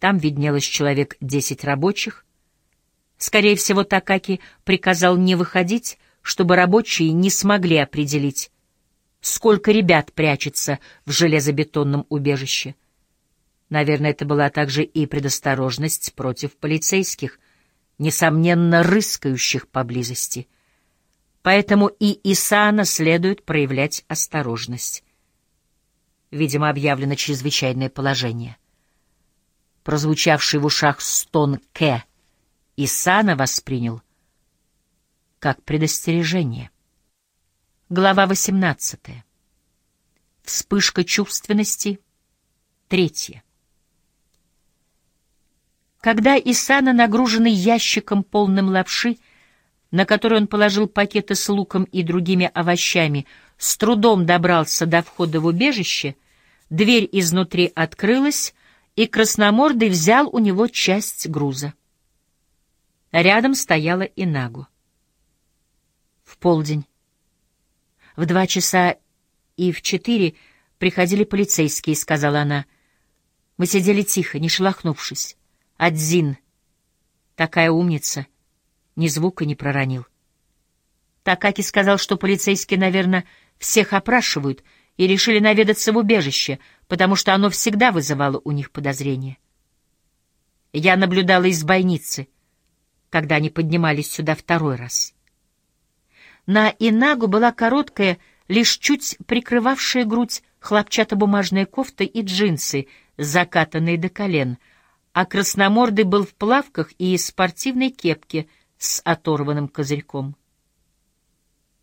Там виднелось человек десять рабочих. Скорее всего, Такаки приказал не выходить, чтобы рабочие не смогли определить, сколько ребят прячется в железобетонном убежище. Наверное, это была также и предосторожность против полицейских, несомненно, рыскающих поблизости. Поэтому и Исана следует проявлять осторожность. Видимо, объявлено чрезвычайное положение. Прозвучавший в ушах стон К. Исана воспринял как предостережение. Глава 18. Вспышка чувственности. Третье. Когда Исана, нагруженный ящиком полным лапши, на который он положил пакеты с луком и другими овощами, с трудом добрался до входа в убежище, дверь изнутри открылась, и Красномордый взял у него часть груза. Рядом стояла Инагу. В полдень. В два часа и в четыре приходили полицейские, — сказала она. Мы сидели тихо, не шелохнувшись. Адзин, такая умница, ни звука не проронил. Такаки сказал, что полицейские, наверное, всех опрашивают, и решили наведаться в убежище, потому что оно всегда вызывало у них подозрения. Я наблюдала из бойницы, когда они поднимались сюда второй раз. На Инагу была короткая, лишь чуть прикрывавшая грудь хлопчатобумажная кофта и джинсы, закатанные до колен, а красномордый был в плавках и спортивной кепке с оторванным козырьком.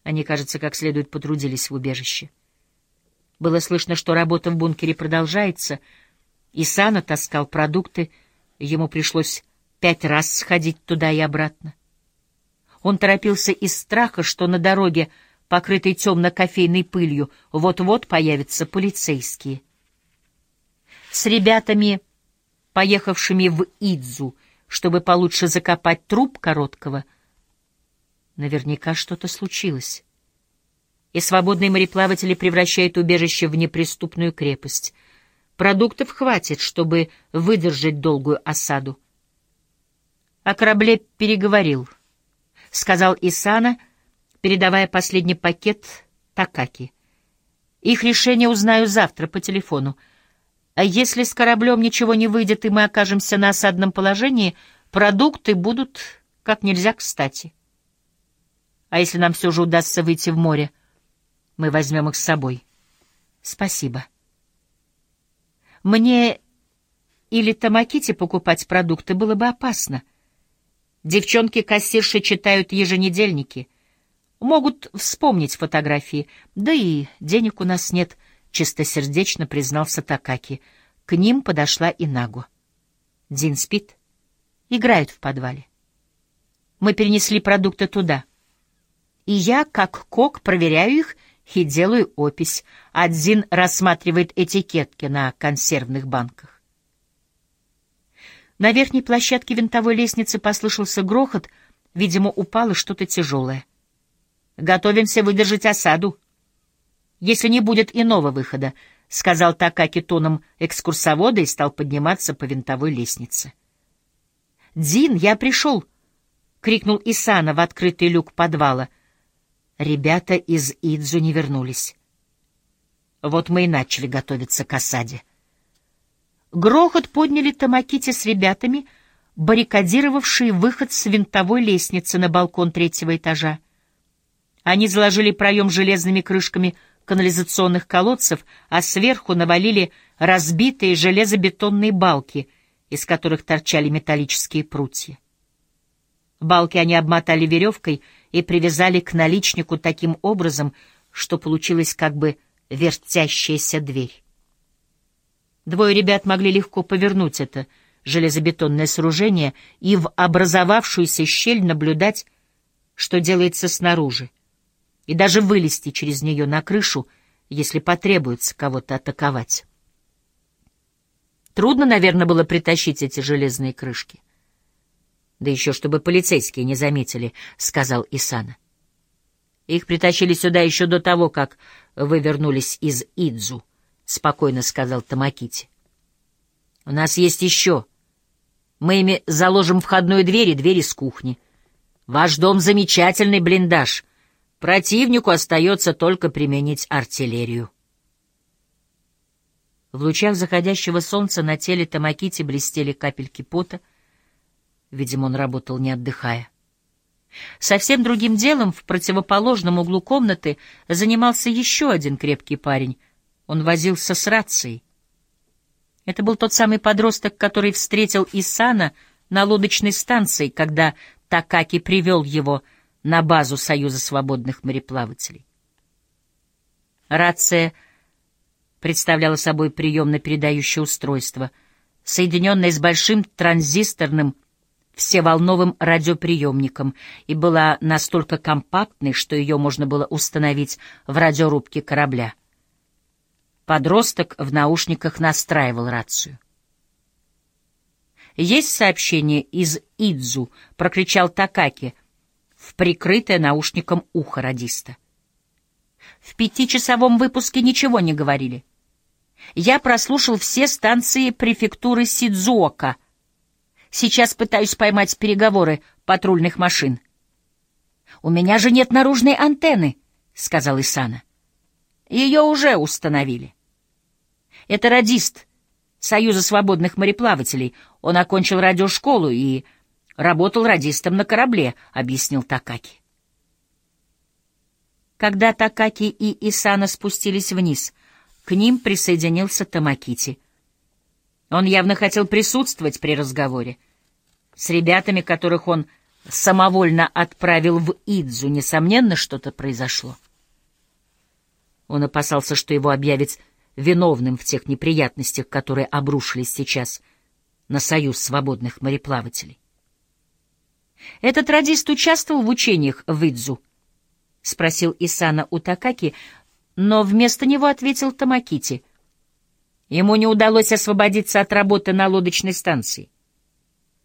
Они, кажется, как следует потрудились в убежище. Было слышно, что работа в бункере продолжается. Исана таскал продукты, ему пришлось пять раз сходить туда и обратно. Он торопился из страха, что на дороге, покрытой темно-кофейной пылью, вот-вот появятся полицейские. С ребятами, поехавшими в Идзу, чтобы получше закопать труп короткого, наверняка что-то случилось и свободные мореплаватели превращают убежище в неприступную крепость. Продуктов хватит, чтобы выдержать долгую осаду. О корабле переговорил, — сказал Исана, передавая последний пакет Такаки. Их решение узнаю завтра по телефону. А если с кораблем ничего не выйдет, и мы окажемся на осадном положении, продукты будут как нельзя кстати. А если нам все же удастся выйти в море, мы возьмем их с собой. Спасибо. Мне или Тамакити покупать продукты было бы опасно. Девчонки-кассирши читают еженедельники. Могут вспомнить фотографии. Да и денег у нас нет, — чистосердечно признался Такаки. К ним подошла и Нагу. Дин спит. Играют в подвале. Мы перенесли продукты туда. И я, как кок, проверяю их и делаю опись. Адзин рассматривает этикетки на консервных банках. На верхней площадке винтовой лестницы послышался грохот, видимо, упало что-то тяжелое. «Готовимся выдержать осаду. Если не будет иного выхода», — сказал Такаки тоном экскурсовода и стал подниматься по винтовой лестнице. «Дин, я пришел!» — крикнул Исана в открытый люк подвала — Ребята из Идзу не вернулись. Вот мы и начали готовиться к осаде. Грохот подняли Тамакити с ребятами, баррикадировавшие выход с винтовой лестницы на балкон третьего этажа. Они заложили проем железными крышками канализационных колодцев, а сверху навалили разбитые железобетонные балки, из которых торчали металлические прутья. Балки они обмотали веревкой — и привязали к наличнику таким образом, что получилась как бы вертящаяся дверь. Двое ребят могли легко повернуть это железобетонное сооружение и в образовавшуюся щель наблюдать, что делается снаружи, и даже вылезти через нее на крышу, если потребуется кого-то атаковать. Трудно, наверное, было притащить эти железные крышки. Да еще чтобы полицейские не заметили, — сказал Исана. Их притащили сюда еще до того, как вы вернулись из Идзу, — спокойно сказал Тамакити. У нас есть еще Мы ими заложим входную дверь и двери с кухни. Ваш дом — замечательный блиндаж. Противнику остается только применить артиллерию. В лучах заходящего солнца на теле Тамакити блестели капельки пота. Видимо, он работал не отдыхая. Совсем другим делом в противоположном углу комнаты занимался еще один крепкий парень. Он возился с рацией. Это был тот самый подросток, который встретил Исана на лодочной станции, когда Такаки привел его на базу Союза свободных мореплавателей. Рация представляла собой приемно-передающее устройство, соединенное с большим транзисторным всеволновым радиоприемником и была настолько компактной, что ее можно было установить в радиорубке корабля. Подросток в наушниках настраивал рацию. «Есть сообщение из Идзу», — прокричал Такаки в прикрытое наушником ухо радиста. В пятичасовом выпуске ничего не говорили. Я прослушал все станции префектуры Сидзуока — Сейчас пытаюсь поймать переговоры патрульных машин. «У меня же нет наружной антенны», — сказал Исана. «Ее уже установили». «Это радист Союза свободных мореплавателей. Он окончил радиошколу и работал радистом на корабле», — объяснил Такаки. Когда Такаки и Исана спустились вниз, к ним присоединился Тамакити — он явно хотел присутствовать при разговоре. С ребятами, которых он самовольно отправил в Идзу, несомненно, что-то произошло. Он опасался, что его объявят виновным в тех неприятностях, которые обрушились сейчас на Союз свободных мореплавателей. «Этот радист участвовал в учениях в Идзу?» — спросил Исана у Такаки, но вместо него ответил Тамакити — Ему не удалось освободиться от работы на лодочной станции.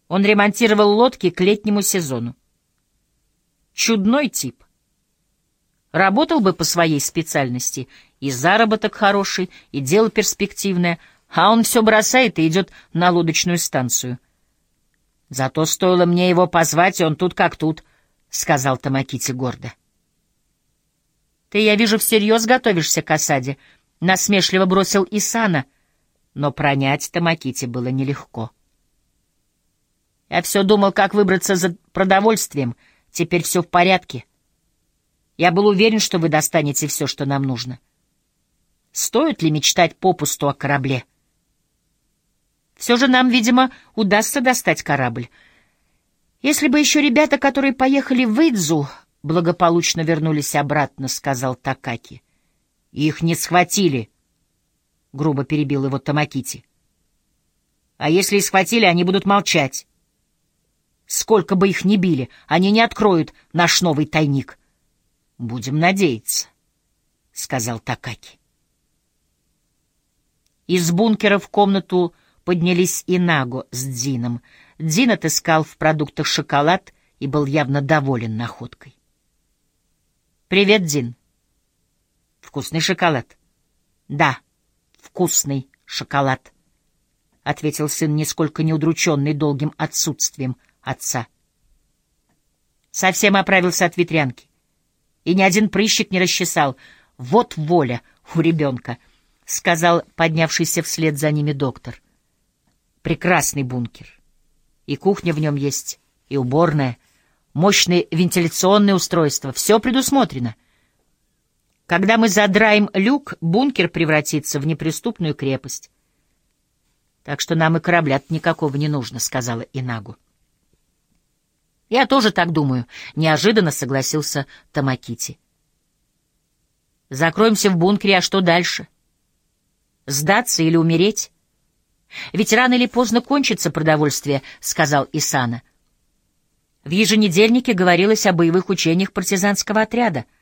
Он ремонтировал лодки к летнему сезону. Чудной тип. Работал бы по своей специальности, и заработок хороший, и дело перспективное, а он все бросает и идет на лодочную станцию. Зато стоило мне его позвать, и он тут как тут, — сказал Тамакити гордо. — Ты, я вижу, всерьез готовишься к осаде, — насмешливо бросил Исана, но пронять Тамакити было нелегко. Я все думал, как выбраться за продовольствием. Теперь все в порядке. Я был уверен, что вы достанете все, что нам нужно. Стоит ли мечтать попусту о корабле? Все же нам, видимо, удастся достать корабль. Если бы еще ребята, которые поехали в Идзу, благополучно вернулись обратно, — сказал Такаки. Их не схватили, — грубо перебил его Тамакити. «А если и схватили, они будут молчать. Сколько бы их ни били, они не откроют наш новый тайник». «Будем надеяться», — сказал Такаки. Из бункера в комнату поднялись и Наго с Дзином. Дзин отыскал в продуктах шоколад и был явно доволен находкой. «Привет, Дзин. Вкусный шоколад?» «Да», вкусный шоколад, — ответил сын, нисколько не удрученный долгим отсутствием отца. Совсем оправился от ветрянки. И ни один прыщик не расчесал. Вот воля у ребенка, — сказал поднявшийся вслед за ними доктор. Прекрасный бункер. И кухня в нем есть, и уборная, мощные вентиляционные устройства. Все предусмотрено. Когда мы задраем люк, бункер превратится в неприступную крепость. Так что нам и корабля никакого не нужно, — сказала Инагу. Я тоже так думаю, — неожиданно согласился Тамакити. Закроемся в бункере, а что дальше? Сдаться или умереть? Ведь рано или поздно кончится продовольствие, — сказал Исана. В еженедельнике говорилось о боевых учениях партизанского отряда —